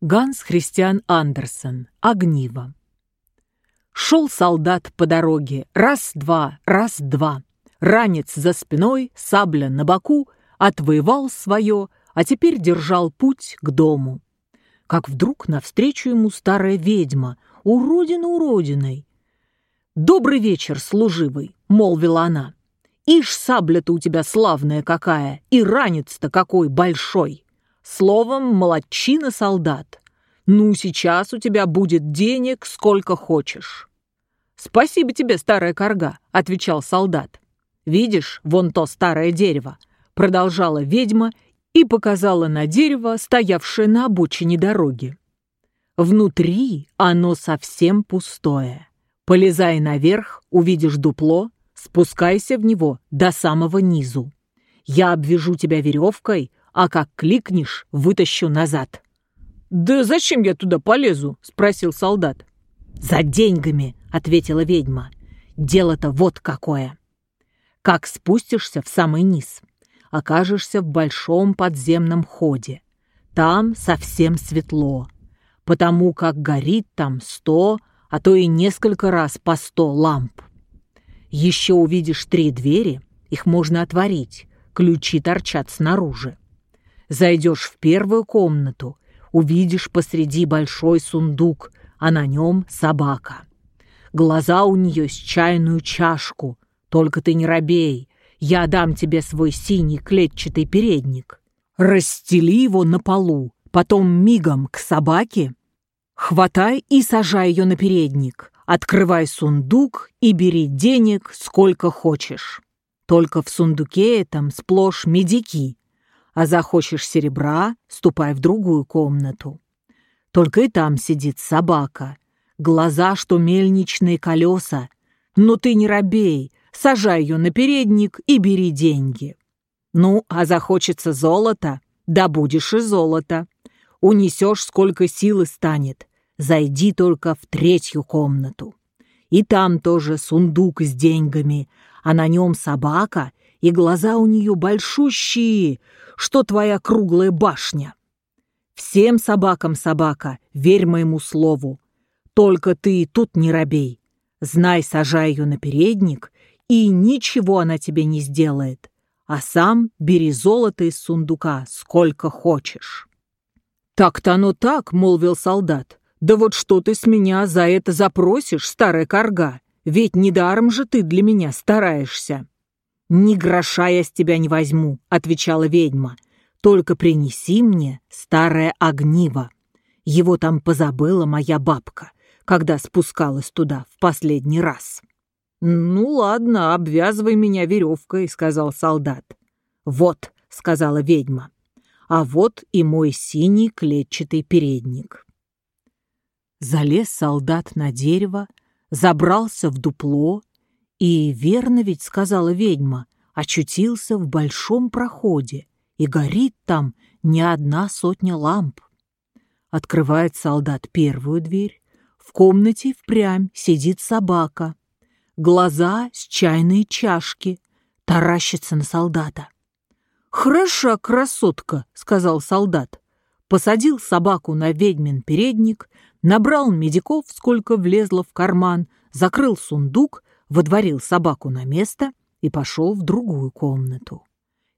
Ганс Христиан Андерсен. Огниво. Шел солдат по дороге. Раз-два, раз-два. Ранец за спиной, сабля на боку, отвоевал свое, а теперь держал путь к дому. Как вдруг навстречу ему старая ведьма, уродина уродиной. «Добрый вечер, служивый», — молвила она. «Ишь, сабля-то у тебя славная какая, и ранец-то какой большой!» Словом, молодчина, солдат. Ну, сейчас у тебя будет денег сколько хочешь. Спасибо тебе, старая корга, отвечал солдат. Видишь, вон то старое дерево, продолжала ведьма и показала на дерево, стоявшее на обочине дороги. Внутри оно совсем пустое. Полезай наверх, увидишь дупло, спускайся в него до самого низу. Я обвяжу тебя веревкой, а как кликнешь, вытащу назад». «Да зачем я туда полезу?» — спросил солдат. «За деньгами», — ответила ведьма. «Дело-то вот какое. Как спустишься в самый низ, окажешься в большом подземном ходе. Там совсем светло, потому как горит там сто, а то и несколько раз по сто ламп. Еще увидишь три двери, их можно отворить, ключи торчат снаружи. Зайдешь в первую комнату, увидишь посреди большой сундук, а на нем собака. Глаза у нее с чайную чашку. Только ты не робей, я дам тебе свой синий клетчатый передник. Расстели его на полу, потом мигом к собаке. Хватай и сажай ее на передник. Открывай сундук и бери денег сколько хочешь. Только в сундуке этом сплошь медики, а захочешь серебра, ступай в другую комнату. Только и там сидит собака. Глаза, что мельничные колеса. Но ты не робей, сажай ее на передник и бери деньги. Ну, а захочется золото, добудешь и золото. Унесешь, сколько силы станет. Зайди только в третью комнату. И там тоже сундук с деньгами, а на нем собака, и глаза у нее большущие, что твоя круглая башня. Всем собакам собака, верь моему слову. Только ты тут не робей. Знай, сажай ее на передник, и ничего она тебе не сделает. А сам бери золото из сундука, сколько хочешь. «Так-то оно так», — молвил солдат. «Да вот что ты с меня за это запросишь, старая корга? Ведь недаром же ты для меня стараешься». «Ни гроша я с тебя не возьму», — отвечала ведьма. «Только принеси мне старое огниво. Его там позабыла моя бабка, когда спускалась туда в последний раз». «Ну ладно, обвязывай меня веревкой», — сказал солдат. «Вот», — сказала ведьма, — «а вот и мой синий клетчатый передник». Залез солдат на дерево, забрался в дупло и верно ведь, сказала ведьма, очутился в большом проходе, и горит там не одна сотня ламп. Открывает солдат первую дверь, в комнате впрямь сидит собака. Глаза с чайной чашки, таращится на солдата. «Хороша красотка», — сказал солдат. Посадил собаку на ведьмин передник, набрал медиков, сколько влезло в карман, закрыл сундук водворил собаку на место и пошел в другую комнату.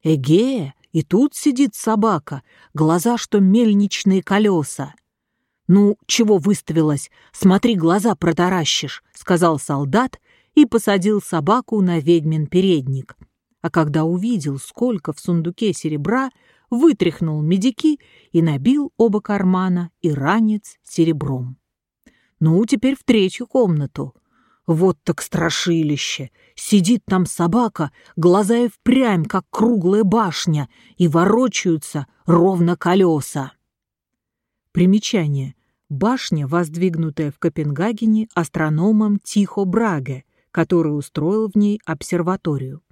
Эге, и тут сидит собака, глаза, что мельничные колеса. «Ну, чего выставилась? Смотри, глаза протаращишь», — сказал солдат и посадил собаку на ведьмин передник. А когда увидел, сколько в сундуке серебра, вытряхнул медики и набил оба кармана и ранец серебром. «Ну, теперь в третью комнату», вот так страшилище! Сидит там собака, глаза и впрямь, как круглая башня, и ворочаются ровно колеса. Примечание. Башня, воздвигнутая в Копенгагене астрономом Тихо Браге, который устроил в ней обсерваторию.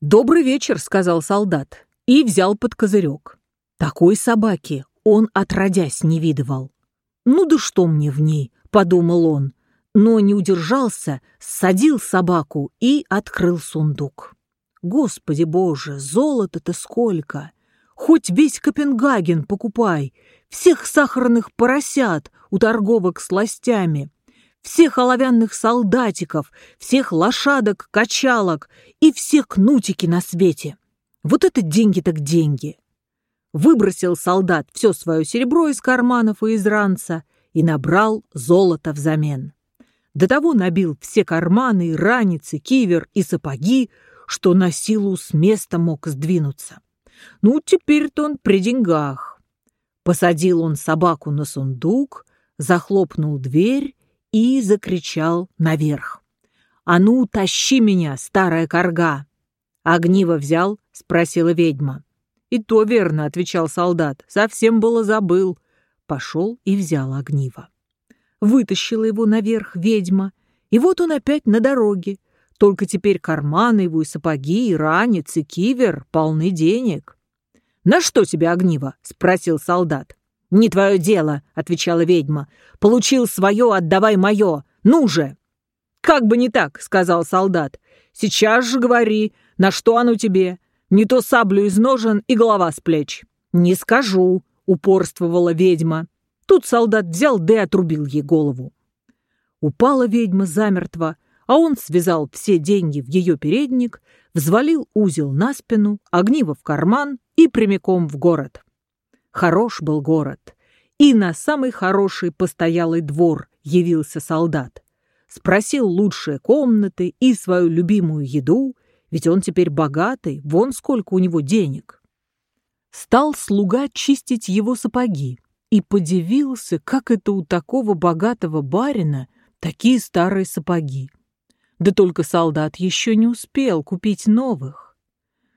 «Добрый вечер», — сказал солдат, и взял под козырек. Такой собаки он отродясь не видывал. «Ну да что мне в ней?» — подумал он но не удержался, садил собаку и открыл сундук. Господи боже, золота-то сколько! Хоть весь Копенгаген покупай, всех сахарных поросят у торговок с сластями, всех оловянных солдатиков, всех лошадок-качалок и все кнутики на свете. Вот это деньги так деньги. Выбросил солдат все свое серебро из карманов и из ранца и набрал золото взамен. До того набил все карманы, раницы, кивер и сапоги, что на силу с места мог сдвинуться. Ну, теперь-то он при деньгах. Посадил он собаку на сундук, захлопнул дверь и закричал наверх. «А ну, тащи меня, старая корга!» «Огниво взял?» — спросила ведьма. «И то верно», — отвечал солдат. «Совсем было забыл». Пошел и взял огниво. Вытащила его наверх ведьма, и вот он опять на дороге. Только теперь карманы его и сапоги, и ранец, и кивер полны денег. «На что тебе огниво?» — спросил солдат. «Не твое дело», — отвечала ведьма. «Получил свое, отдавай мое. Ну же!» «Как бы не так», — сказал солдат. «Сейчас же говори, на что оно тебе? Не то саблю из ножен и голова с плеч». «Не скажу», — упорствовала ведьма. Тут солдат взял да и отрубил ей голову. Упала ведьма замертво, а он связал все деньги в ее передник, взвалил узел на спину, огниво в карман и прямиком в город. Хорош был город, и на самый хороший постоялый двор явился солдат. Спросил лучшие комнаты и свою любимую еду, ведь он теперь богатый, вон сколько у него денег. Стал слуга чистить его сапоги и подивился, как это у такого богатого барина такие старые сапоги. Да только солдат еще не успел купить новых.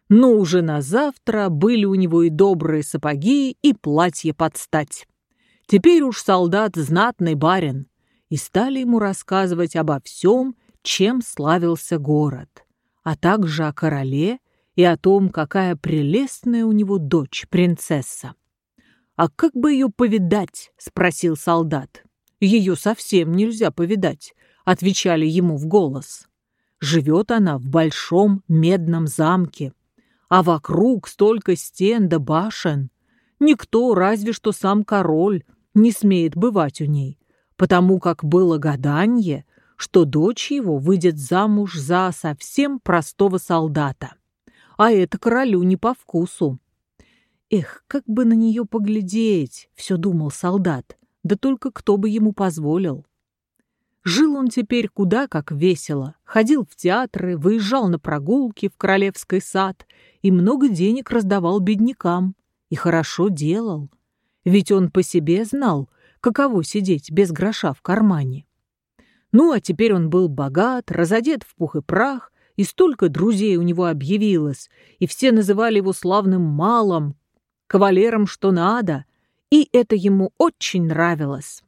Но уже на завтра были у него и добрые сапоги, и платье под стать. Теперь уж солдат знатный барин, и стали ему рассказывать обо всем, чем славился город, а также о короле и о том, какая прелестная у него дочь, принцесса. «А как бы ее повидать?» — спросил солдат. «Ее совсем нельзя повидать», — отвечали ему в голос. «Живет она в большом медном замке, а вокруг столько стен да башен. Никто, разве что сам король, не смеет бывать у ней, потому как было гаданье, что дочь его выйдет замуж за совсем простого солдата. А это королю не по вкусу. Эх, как бы на нее поглядеть, все думал солдат, да только кто бы ему позволил. Жил он теперь куда как весело, ходил в театры, выезжал на прогулки в Королевский сад и много денег раздавал беднякам. И хорошо делал, ведь он по себе знал, каково сидеть без гроша в кармане. Ну, а теперь он был богат, разодет в пух и прах, и столько друзей у него объявилось, и все называли его славным малым, кавалером что надо, и это ему очень нравилось.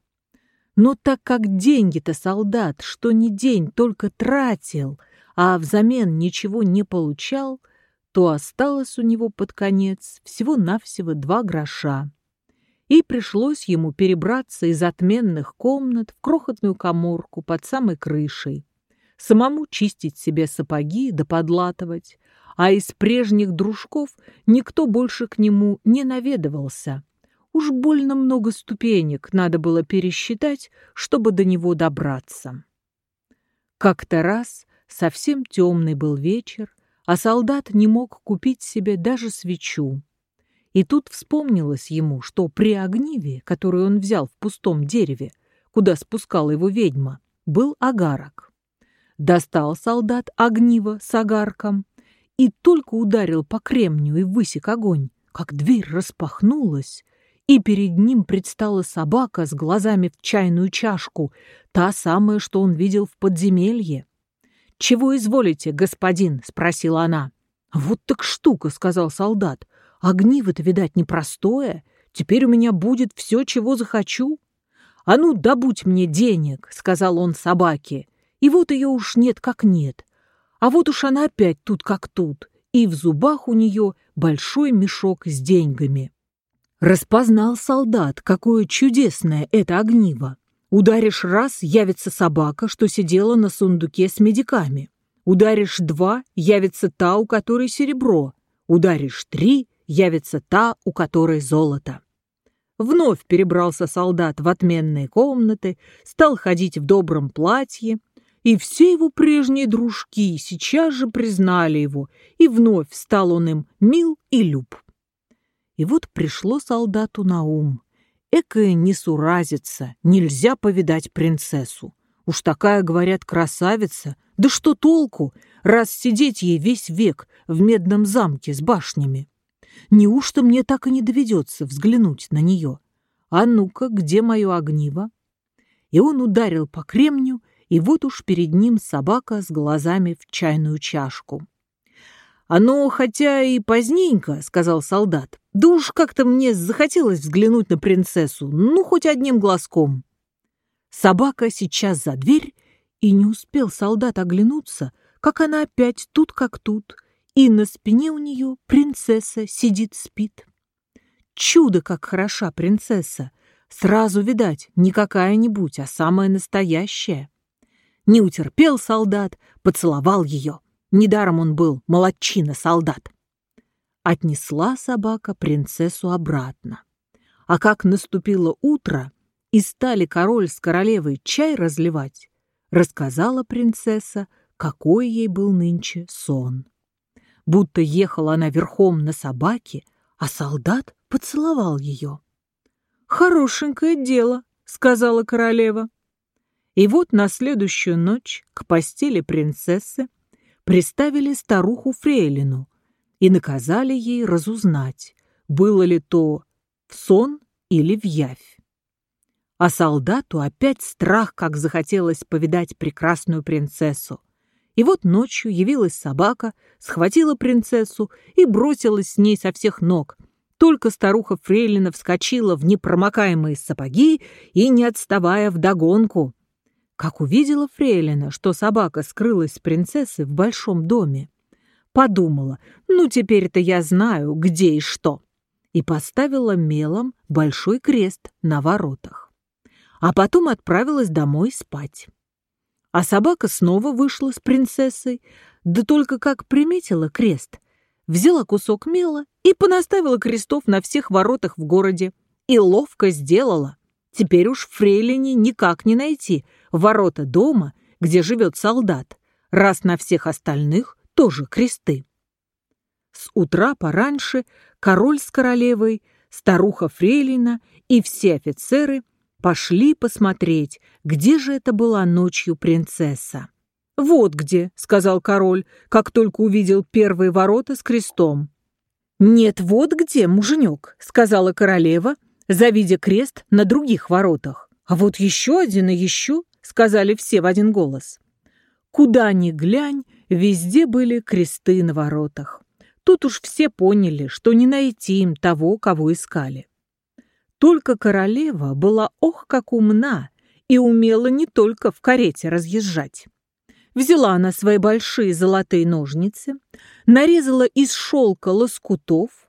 Но так как деньги-то солдат что ни день только тратил, а взамен ничего не получал, то осталось у него под конец всего-навсего два гроша. И пришлось ему перебраться из отменных комнат в крохотную коморку под самой крышей, самому чистить себе сапоги да подлатывать, а из прежних дружков никто больше к нему не наведывался, Уж больно много ступенек надо было пересчитать, чтобы до него добраться. Как-то раз совсем темный был вечер, а солдат не мог купить себе даже свечу. И тут вспомнилось ему, что при огниве, который он взял в пустом дереве, куда спускала его ведьма, был агарок. Достал солдат огниво с агарком и только ударил по кремню и высек огонь, как дверь распахнулась, и перед ним предстала собака с глазами в чайную чашку, та самая, что он видел в подземелье. «Чего изволите, господин?» — спросила она. «Вот так штука», — сказал солдат. «Огниво-то, видать, непростое. Теперь у меня будет все, чего захочу». «А ну, добудь мне денег», — сказал он собаке. И вот ее уж нет как нет. А вот уж она опять тут как тут, и в зубах у нее большой мешок с деньгами. Распознал солдат, какое чудесное это огниво. Ударишь раз, явится собака, что сидела на сундуке с медиками. Ударишь два, явится та, у которой серебро. Ударишь три, явится та, у которой золото. Вновь перебрался солдат в отменные комнаты, стал ходить в добром платье, и все его прежние дружки сейчас же признали его, и вновь стал он им мил и люб. И вот пришло солдату на ум. Экая несуразица, нельзя повидать принцессу. Уж такая, говорят, красавица. Да что толку, раз сидеть ей весь век в медном замке с башнями? Неужто мне так и не доведется взглянуть на нее? А ну-ка, где мое огниво? И он ударил по кремню, и вот уж перед ним собака с глазами в чайную чашку. «Оно, хотя и поздненько, — сказал солдат, — да уж как-то мне захотелось взглянуть на принцессу, ну, хоть одним глазком». Собака сейчас за дверь, и не успел солдат оглянуться, как она опять тут как тут, и на спине у нее принцесса сидит-спит. Чудо, как хороша принцесса! Сразу, видать, не какая-нибудь, а самая настоящая. Не утерпел солдат, поцеловал ее. Недаром он был молодчина-солдат. Отнесла собака принцессу обратно. А как наступило утро, и стали король с королевой чай разливать, рассказала принцесса, какой ей был нынче сон. Будто ехала она верхом на собаке, а солдат поцеловал ее. «Хорошенькое дело», — сказала королева. И вот на следующую ночь к постели принцессы приставили старуху Фрейлину и наказали ей разузнать, было ли то в сон или в явь. А солдату опять страх, как захотелось повидать прекрасную принцессу. И вот ночью явилась собака, схватила принцессу и бросилась с ней со всех ног. Только старуха Фрейлина вскочила в непромокаемые сапоги и, не отставая вдогонку, как увидела Фрейлина, что собака скрылась с принцессой в большом доме. Подумала, ну теперь-то я знаю, где и что. И поставила мелом большой крест на воротах. А потом отправилась домой спать. А собака снова вышла с принцессой, да только как приметила крест, взяла кусок мела и понаставила крестов на всех воротах в городе. И ловко сделала. Теперь уж фрейлине никак не найти ворота дома, где живет солдат, раз на всех остальных тоже кресты. С утра пораньше король с королевой, старуха фрейлина и все офицеры пошли посмотреть, где же это была ночью принцесса. «Вот где», — сказал король, как только увидел первые ворота с крестом. «Нет, вот где, муженек», — сказала королева, — завидя крест на других воротах. А вот еще один и еще, сказали все в один голос. Куда ни глянь, везде были кресты на воротах. Тут уж все поняли, что не найти им того, кого искали. Только королева была ох как умна и умела не только в карете разъезжать. Взяла она свои большие золотые ножницы, нарезала из шелка лоскутов,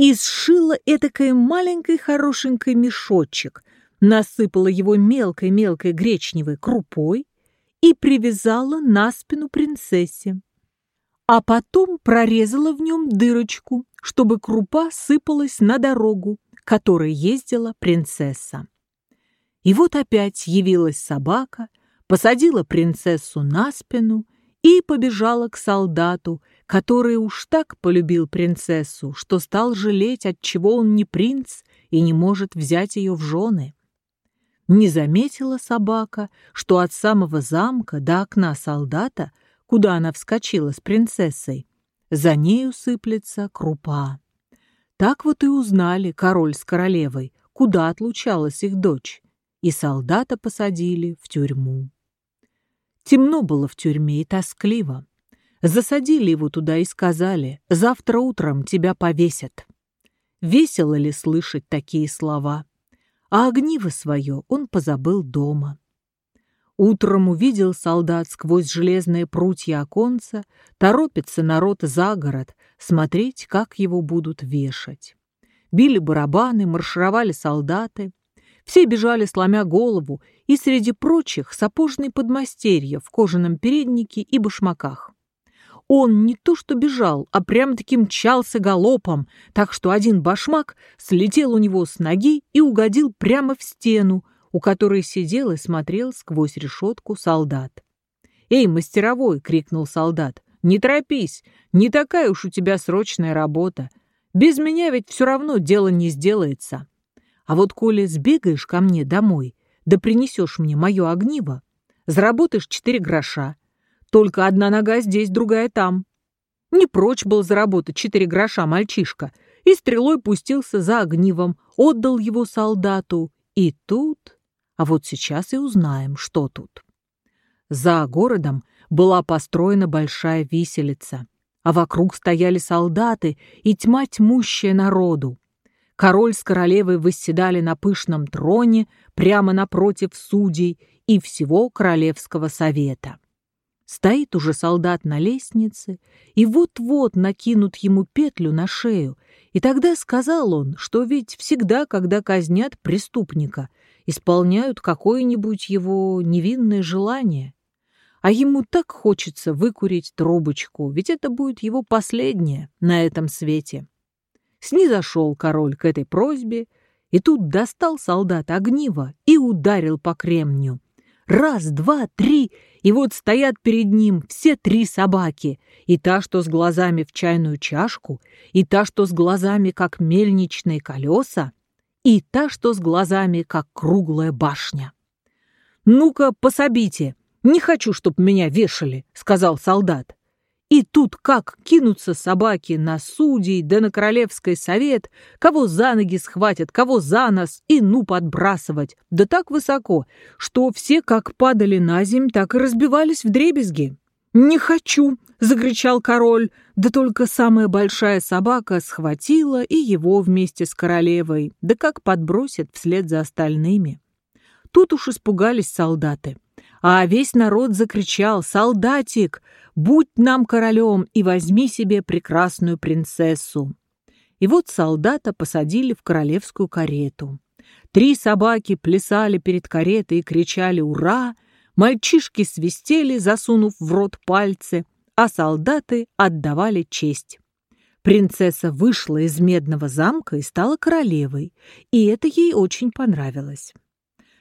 и сшила этакой маленький хорошенький мешочек, насыпала его мелкой-мелкой гречневой крупой и привязала на спину принцессе. А потом прорезала в нем дырочку, чтобы крупа сыпалась на дорогу, которой ездила принцесса. И вот опять явилась собака, посадила принцессу на спину и побежала к солдату, который уж так полюбил принцессу, что стал жалеть, отчего он не принц и не может взять ее в жены. Не заметила собака, что от самого замка до окна солдата, куда она вскочила с принцессой, за нею сыплется крупа. Так вот и узнали король с королевой, куда отлучалась их дочь, и солдата посадили в тюрьму. Темно было в тюрьме и тоскливо. Засадили его туда и сказали, завтра утром тебя повесят. Весело ли слышать такие слова? А огниво свое он позабыл дома. Утром увидел солдат сквозь железные прутья оконца, торопится народ за город, смотреть, как его будут вешать. Били барабаны, маршировали солдаты, все бежали, сломя голову, и среди прочих сапожный подмастерье в кожаном переднике и башмаках. Он не то что бежал, а прямо-таки мчался галопом, так что один башмак слетел у него с ноги и угодил прямо в стену, у которой сидел и смотрел сквозь решетку солдат. «Эй, мастеровой!» — крикнул солдат. «Не торопись, не такая уж у тебя срочная работа. Без меня ведь все равно дело не сделается. А вот коли сбегаешь ко мне домой, да принесешь мне мое огниво, заработаешь четыре гроша, только одна нога здесь, другая там. Не прочь был заработать четыре гроша мальчишка, и стрелой пустился за огнивом, отдал его солдату. И тут... А вот сейчас и узнаем, что тут. За городом была построена большая виселица, а вокруг стояли солдаты и тьма тьмущая народу. Король с королевой восседали на пышном троне прямо напротив судей и всего королевского совета. Стоит уже солдат на лестнице, и вот-вот накинут ему петлю на шею, и тогда сказал он, что ведь всегда, когда казнят преступника, исполняют какое-нибудь его невинное желание. А ему так хочется выкурить трубочку, ведь это будет его последнее на этом свете. Снизошел король к этой просьбе, и тут достал солдат огниво и ударил по кремню. Раз, два, три, и вот стоят перед ним все три собаки, и та, что с глазами в чайную чашку, и та, что с глазами, как мельничные колеса, и та, что с глазами, как круглая башня. «Ну-ка, пособите! Не хочу, чтоб меня вешали», — сказал солдат. И тут как кинутся собаки на судей, да на королевский совет, кого за ноги схватят, кого за нос, и ну подбрасывать, да так высоко, что все как падали на земь, так и разбивались в дребезги. «Не хочу!» — закричал король, да только самая большая собака схватила и его вместе с королевой, да как подбросит вслед за остальными. Тут уж испугались солдаты а весь народ закричал «Солдатик, будь нам королем и возьми себе прекрасную принцессу!» И вот солдата посадили в королевскую карету. Три собаки плясали перед каретой и кричали «Ура!», мальчишки свистели, засунув в рот пальцы, а солдаты отдавали честь. Принцесса вышла из медного замка и стала королевой, и это ей очень понравилось.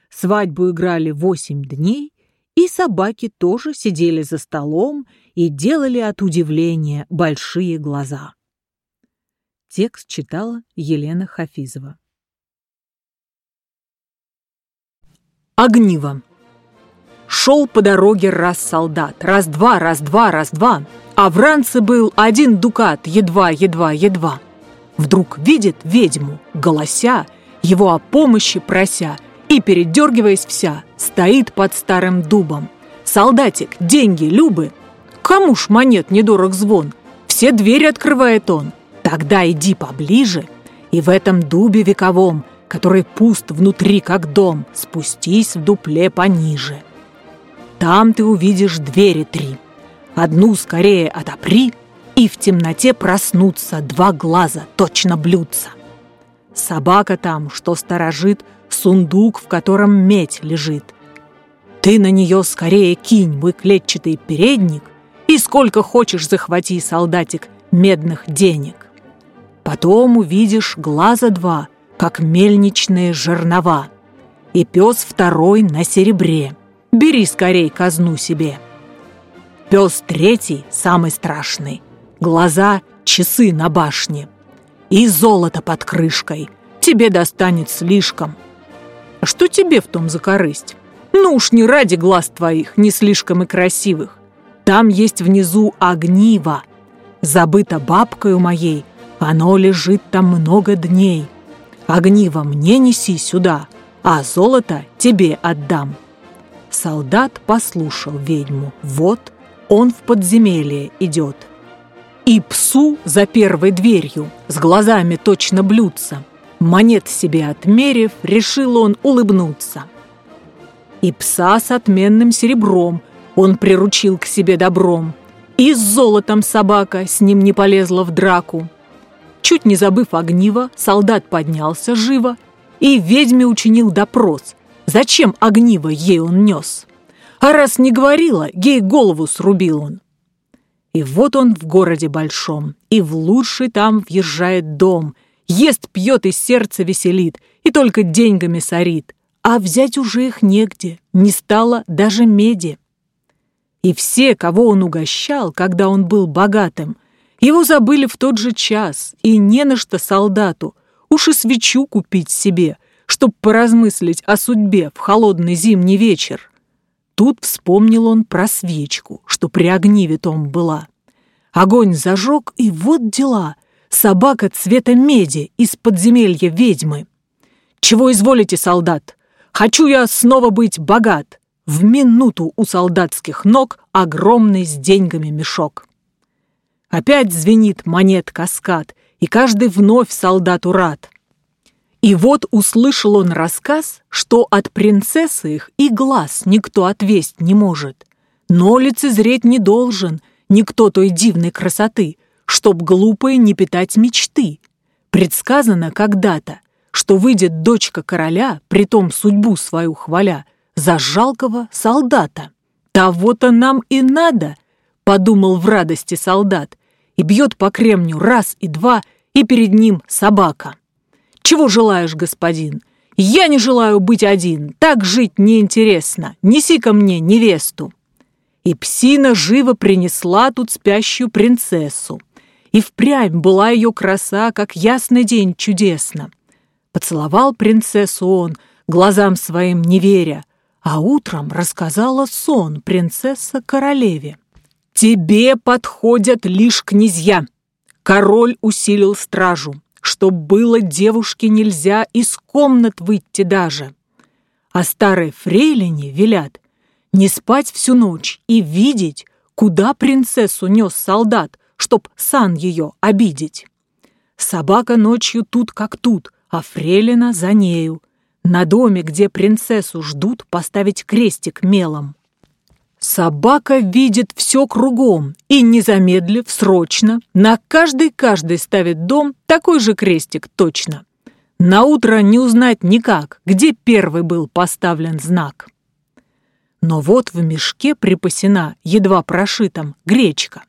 Свадьбу играли восемь дней, и собаки тоже сидели за столом и делали от удивления большие глаза. Текст читала Елена Хафизова. Огниво. Шел по дороге раз солдат, раз-два, раз-два, раз-два, а в ранце был один дукат, едва, едва, едва. Вдруг видит ведьму, голося, его о помощи прося — и, передергиваясь вся, стоит под старым дубом. Солдатик, деньги, любы. Кому ж монет недорог звон? Все двери открывает он. Тогда иди поближе, и в этом дубе вековом, который пуст внутри, как дом, спустись в дупле пониже. Там ты увидишь двери три. Одну скорее отопри, и в темноте проснутся два глаза, точно блюдца. Собака там, что сторожит, сундук, в котором медь лежит. Ты на нее скорее кинь мой клетчатый передник и сколько хочешь захвати, солдатик, медных денег. Потом увидишь глаза два, как мельничные жернова, и пес второй на серебре. Бери скорей казну себе. Пес третий, самый страшный, глаза — часы на башне. И золото под крышкой. Тебе достанет слишком — а что тебе в том за корысть? Ну уж не ради глаз твоих, не слишком и красивых. Там есть внизу огниво. Забыто бабкою моей, оно лежит там много дней. Огниво мне неси сюда, а золото тебе отдам. Солдат послушал ведьму. Вот он в подземелье идет. И псу за первой дверью, с глазами точно блюдца, Монет себе отмерив, решил он улыбнуться. И пса с отменным серебром он приручил к себе добром. И с золотом собака с ним не полезла в драку. Чуть не забыв огниво, солдат поднялся живо и ведьме учинил допрос. Зачем огниво ей он нес? А раз не говорила, ей голову срубил он. И вот он в городе большом, и в лучший там въезжает дом, ест, пьет и сердце веселит, и только деньгами сорит. А взять уже их негде, не стало даже меди. И все, кого он угощал, когда он был богатым, его забыли в тот же час, и не на что солдату, уж и свечу купить себе, чтоб поразмыслить о судьбе в холодный зимний вечер. Тут вспомнил он про свечку, что при огниве том была. Огонь зажег, и вот дела. Собака цвета меди из подземелья ведьмы. «Чего изволите, солдат? Хочу я снова быть богат!» В минуту у солдатских ног огромный с деньгами мешок. Опять звенит монет каскад, и каждый вновь солдату рад. И вот услышал он рассказ, что от принцессы их и глаз никто отвесть не может. Но лицезреть не должен никто той дивной красоты, чтоб глупые не питать мечты. Предсказано когда-то, что выйдет дочка короля, притом судьбу свою хваля, за жалкого солдата. Того-то нам и надо, подумал в радости солдат, и бьет по кремню раз и два, и перед ним собака. Чего желаешь, господин? Я не желаю быть один, так жить неинтересно. Неси ко мне невесту. И псина живо принесла тут спящую принцессу. И впрямь была ее краса, как ясный день чудесно. Поцеловал принцессу он, глазам своим не веря, а утром рассказала сон принцесса королеве. «Тебе подходят лишь князья!» Король усилил стражу, чтоб было девушке нельзя из комнат выйти даже. А старой фрейлине велят не спать всю ночь и видеть, куда принцессу нес солдат, чтоб сан ее обидеть. Собака ночью тут как тут, а фрейлина за нею. На доме, где принцессу ждут, поставить крестик мелом. Собака видит все кругом и, не срочно, на каждый-каждый ставит дом такой же крестик точно. На утро не узнать никак, где первый был поставлен знак. Но вот в мешке припасена, едва прошитом, гречка,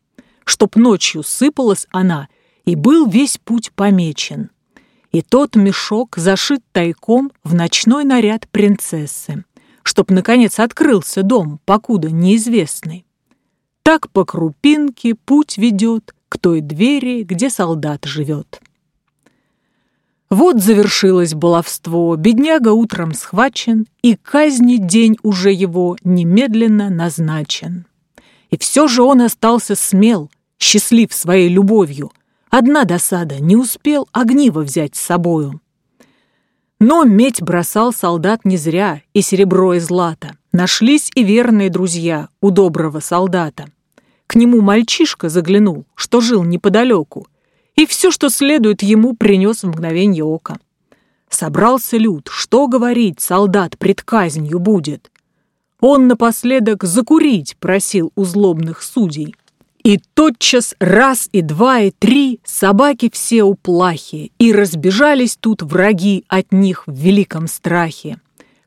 чтоб ночью сыпалась она, и был весь путь помечен. И тот мешок зашит тайком в ночной наряд принцессы чтоб, наконец, открылся дом, покуда неизвестный. Так по крупинке путь ведет к той двери, где солдат живет. Вот завершилось баловство, бедняга утром схвачен, и казни день уже его немедленно назначен. И все же он остался смел, счастлив своей любовью. Одна досада, не успел огниво взять с собою. Но медь бросал солдат не зря, и серебро, и злато. Нашлись и верные друзья у доброго солдата. К нему мальчишка заглянул, что жил неподалеку, и все, что следует, ему принес в мгновенье ока. Собрался люд, что говорить солдат пред казнью будет. Он напоследок закурить просил у злобных судей. И тотчас раз и два и три собаки все уплахи, и разбежались тут враги от них в великом страхе.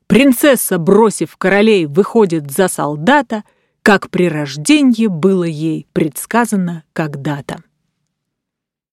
Принцесса, бросив королей, выходит за солдата, как при рождении было ей предсказано когда-то.